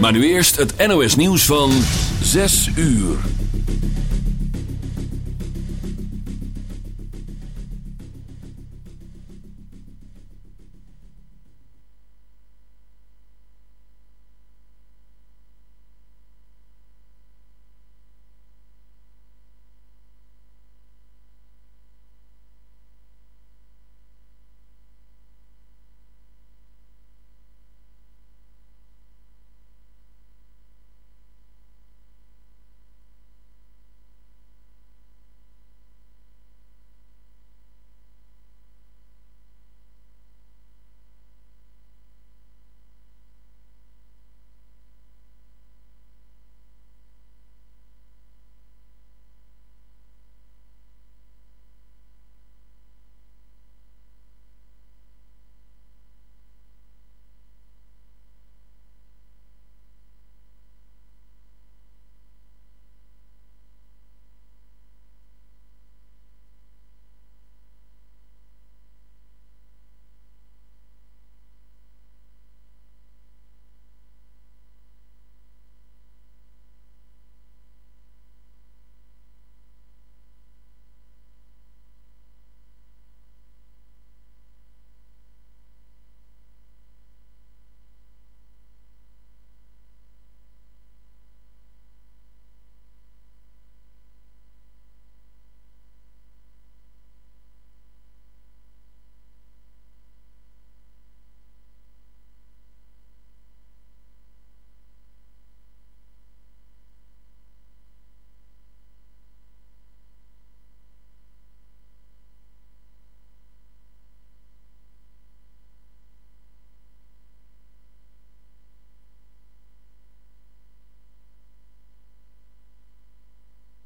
Maar nu eerst het NOS nieuws van 6 uur.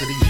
City.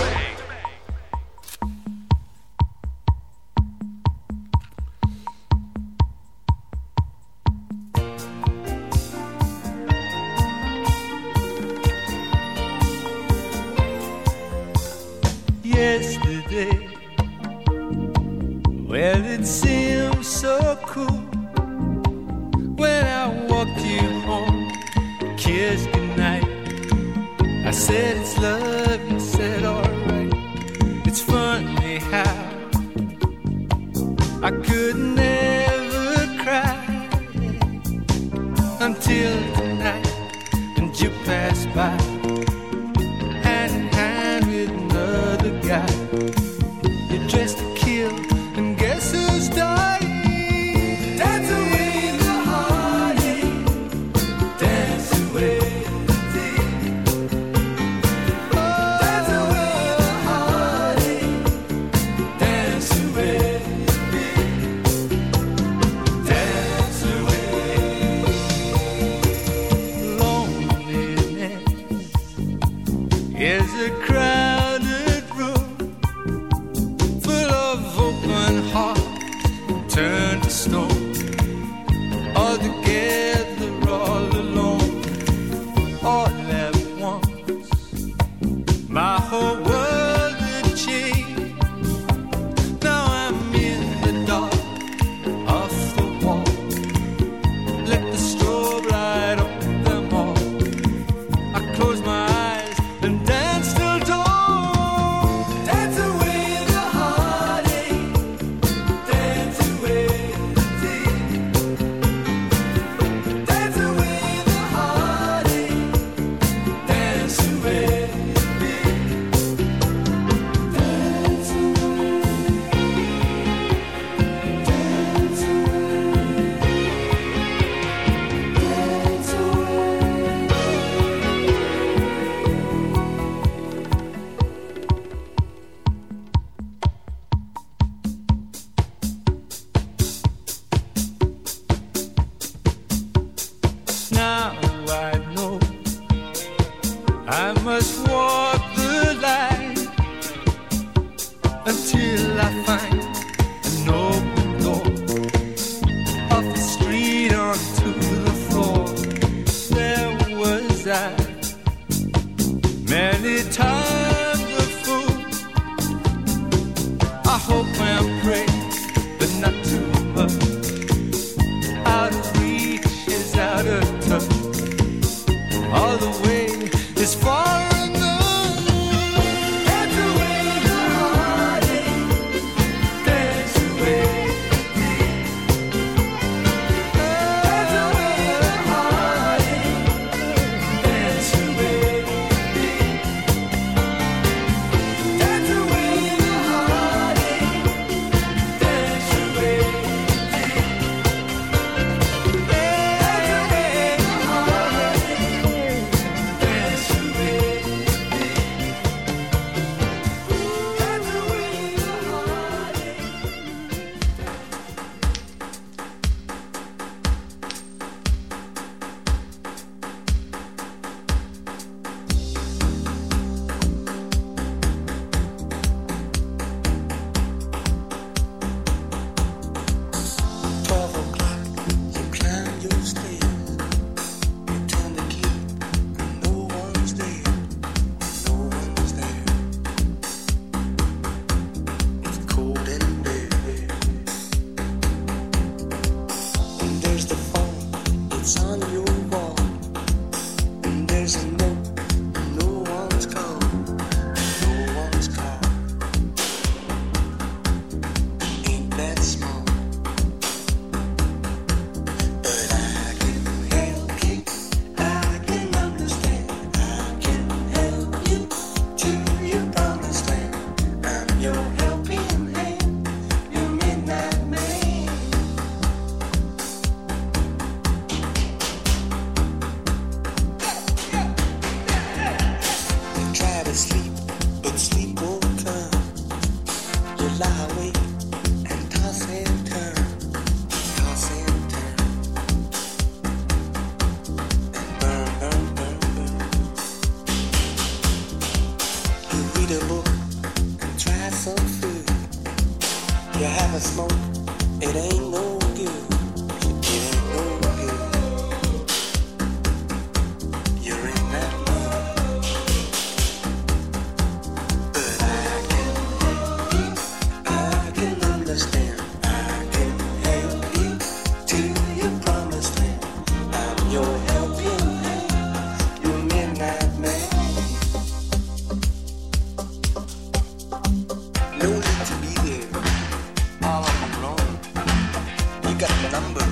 got the number,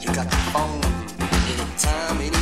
you got the phone. Anytime, anytime.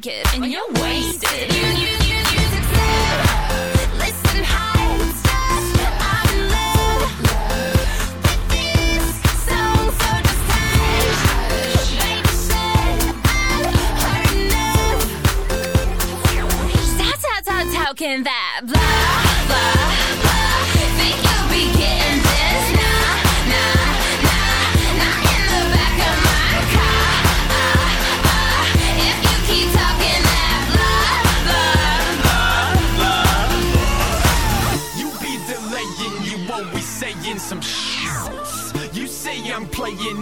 naked and you're wasted. You, you, you, you said, listen, high I'm in love with this song, so just hush. Baby said I've heard enough. How, how, how, how can that blah,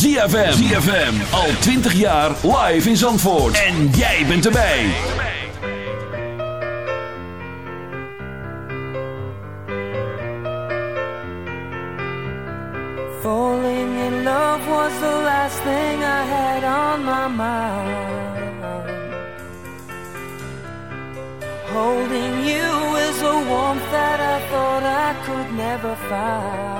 ZFM. ZFM. Al 20 jaar live in Zandvoort. En jij bent erbij. Falling in love was the last thing I had on my mind. Holding you is a warmth that I thought I could never find.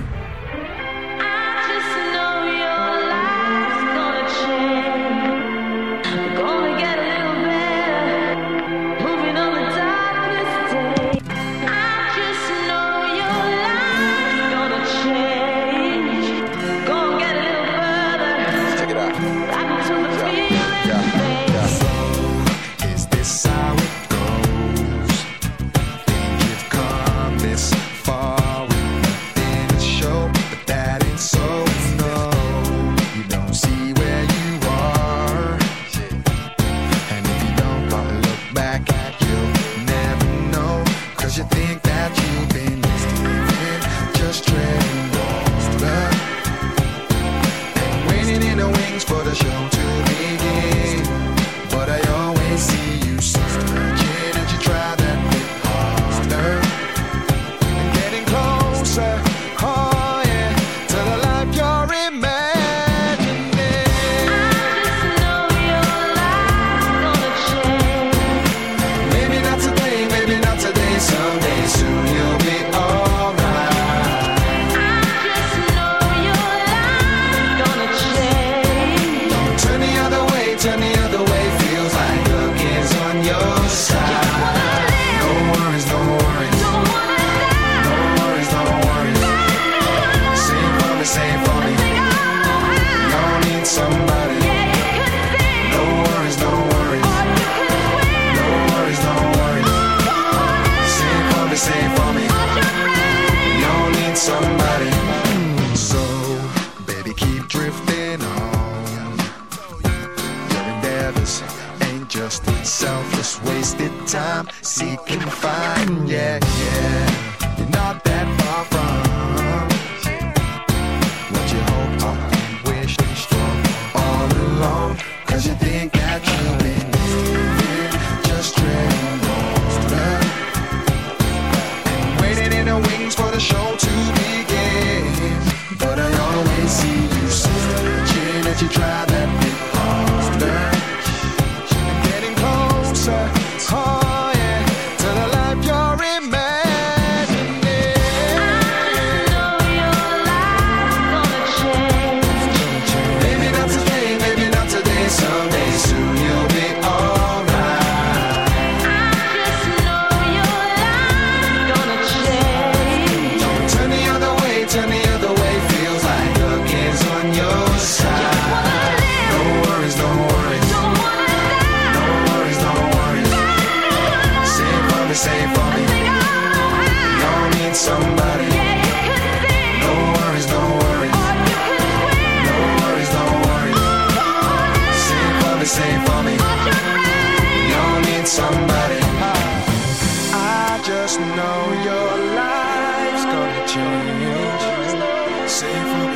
can find, yeah.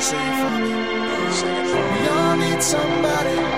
sing for me. Sing it for me. I need somebody.